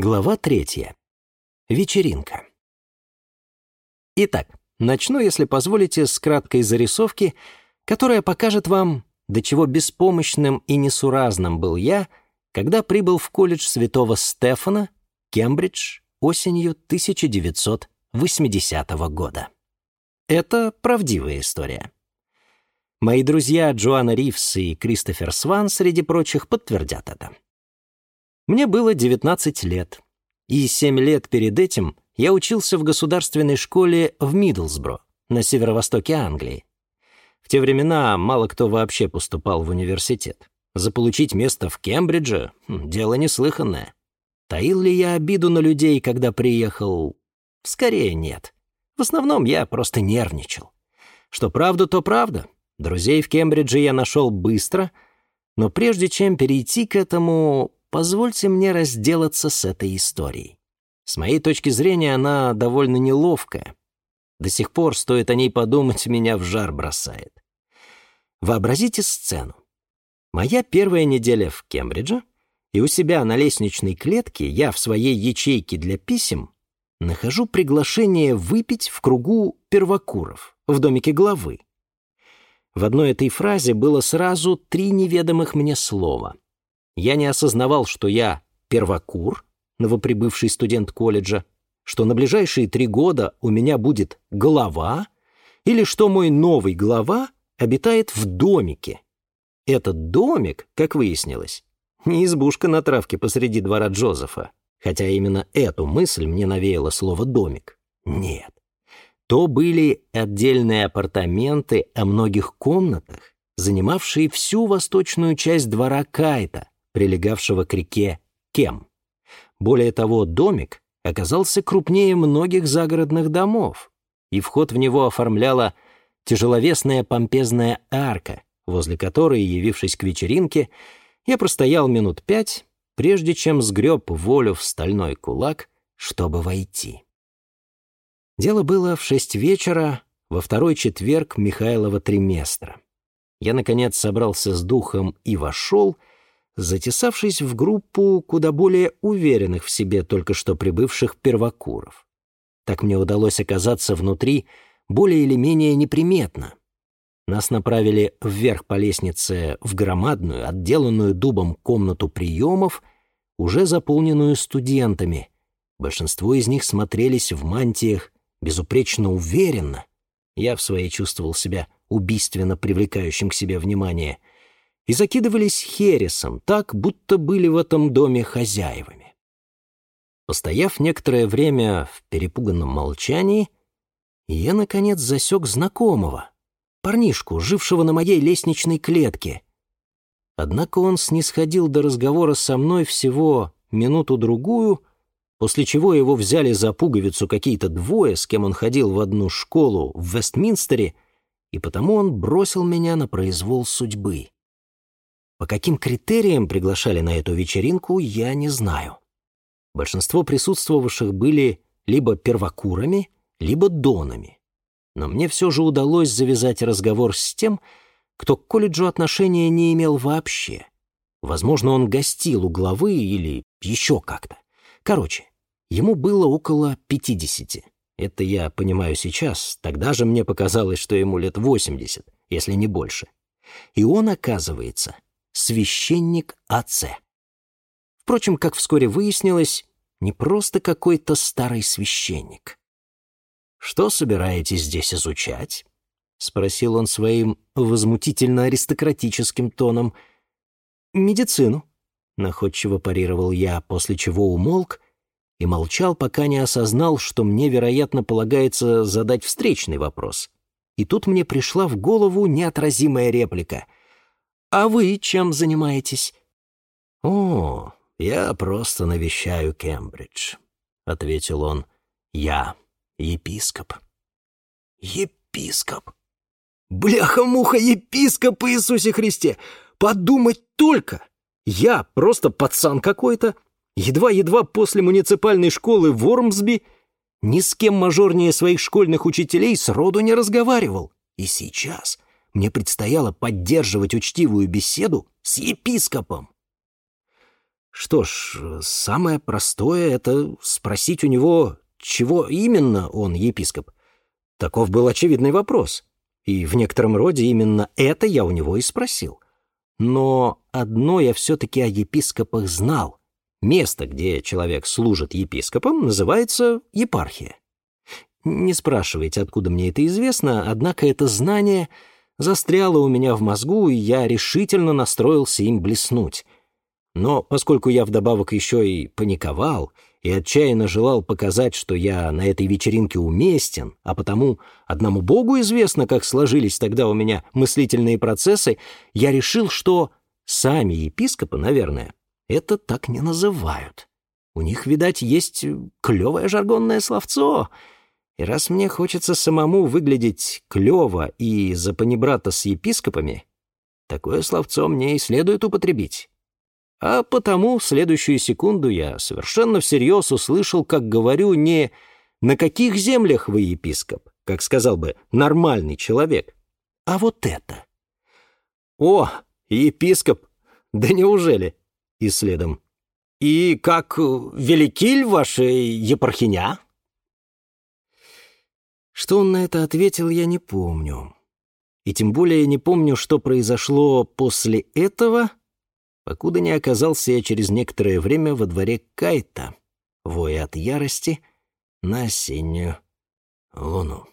Глава третья. Вечеринка. Итак, начну, если позволите, с краткой зарисовки, которая покажет вам, до чего беспомощным и несуразным был я, когда прибыл в колледж святого Стефана, Кембридж, осенью 1980 года. Это правдивая история. Мои друзья Джоанна Ривс и Кристофер Сван, среди прочих, подтвердят это. Мне было 19 лет, и 7 лет перед этим я учился в государственной школе в Мидлсбро, на северо-востоке Англии. В те времена мало кто вообще поступал в университет. Заполучить место в Кембридже — дело неслыханное. Таил ли я обиду на людей, когда приехал? Скорее, нет. В основном я просто нервничал. Что правда, то правда. Друзей в Кембридже я нашел быстро, но прежде чем перейти к этому, позвольте мне разделаться с этой историей. С моей точки зрения, она довольно неловкая. До сих пор, стоит о ней подумать, меня в жар бросает. Вообразите сцену. Моя первая неделя в Кембридже, и у себя на лестничной клетке я в своей ячейке для писем нахожу приглашение выпить в кругу первокуров в домике главы. В одной этой фразе было сразу три неведомых мне слова — я не осознавал, что я первокур, новоприбывший студент колледжа, что на ближайшие три года у меня будет глава, или что мой новый глава обитает в домике. Этот домик, как выяснилось, не избушка на травке посреди двора Джозефа, хотя именно эту мысль мне навеяло слово «домик». Нет. То были отдельные апартаменты о многих комнатах, занимавшие всю восточную часть двора Кайта, прилегавшего к реке Кем. Более того, домик оказался крупнее многих загородных домов, и вход в него оформляла тяжеловесная помпезная арка, возле которой, явившись к вечеринке, я простоял минут пять, прежде чем сгреб волю в стальной кулак, чтобы войти. Дело было в шесть вечера во второй четверг Михайлова триместра. Я, наконец, собрался с духом и вошел — затесавшись в группу куда более уверенных в себе только что прибывших первокуров. Так мне удалось оказаться внутри более или менее неприметно. Нас направили вверх по лестнице в громадную, отделанную дубом комнату приемов, уже заполненную студентами. Большинство из них смотрелись в мантиях безупречно уверенно. Я в своей чувствовал себя убийственно привлекающим к себе внимание — и закидывались хересом, так, будто были в этом доме хозяевами. Постояв некоторое время в перепуганном молчании, я, наконец, засек знакомого, парнишку, жившего на моей лестничной клетке. Однако он снисходил до разговора со мной всего минуту-другую, после чего его взяли за пуговицу какие-то двое, с кем он ходил в одну школу в Вестминстере, и потому он бросил меня на произвол судьбы. По каким критериям приглашали на эту вечеринку, я не знаю. Большинство присутствовавших были либо первокурами, либо донами. Но мне все же удалось завязать разговор с тем, кто к колледжу отношения не имел вообще. Возможно, он гостил у главы или еще как-то. Короче, ему было около пятидесяти. Это я понимаю сейчас, тогда же мне показалось, что ему лет восемьдесят, если не больше. И он, оказывается, священник АЦ. Впрочем, как вскоре выяснилось, не просто какой-то старый священник. «Что собираетесь здесь изучать?» — спросил он своим возмутительно аристократическим тоном. «Медицину», — находчиво парировал я, после чего умолк и молчал, пока не осознал, что мне, вероятно, полагается задать встречный вопрос. И тут мне пришла в голову неотразимая реплика — а вы чем занимаетесь?» «О, я просто навещаю Кембридж», — ответил он. «Я епископ». «Епископ? Бляха-муха, епископ Иисусе Христе! Подумать только! Я просто пацан какой-то, едва-едва после муниципальной школы в Ормсби, ни с кем мажорнее своих школьных учителей сроду не разговаривал. И сейчас мне предстояло поддерживать учтивую беседу с епископом. Что ж, самое простое — это спросить у него, чего именно он епископ. Таков был очевидный вопрос. И в некотором роде именно это я у него и спросил. Но одно я все-таки о епископах знал. Место, где человек служит епископом, называется епархия. Не спрашивайте, откуда мне это известно, однако это знание застряло у меня в мозгу, и я решительно настроился им блеснуть. Но поскольку я вдобавок еще и паниковал и отчаянно желал показать, что я на этой вечеринке уместен, а потому одному Богу известно, как сложились тогда у меня мыслительные процессы, я решил, что сами епископы, наверное, это так не называют. У них, видать, есть клевое жаргонное словцо. И раз мне хочется самому выглядеть клево и за панибрата с епископами, такое словцо мне и следует употребить. А потому в следующую секунду я совершенно всерьез услышал, как говорю, не «на каких землях вы епископ», как сказал бы нормальный человек, а вот это. «О, епископ! Да неужели?» И следом. «И как великиль ваша епархиня?» Что он на это ответил, я не помню. И тем более не помню, что произошло после этого, покуда не оказался я через некоторое время во дворе Кайта, воя от ярости на осеннюю луну.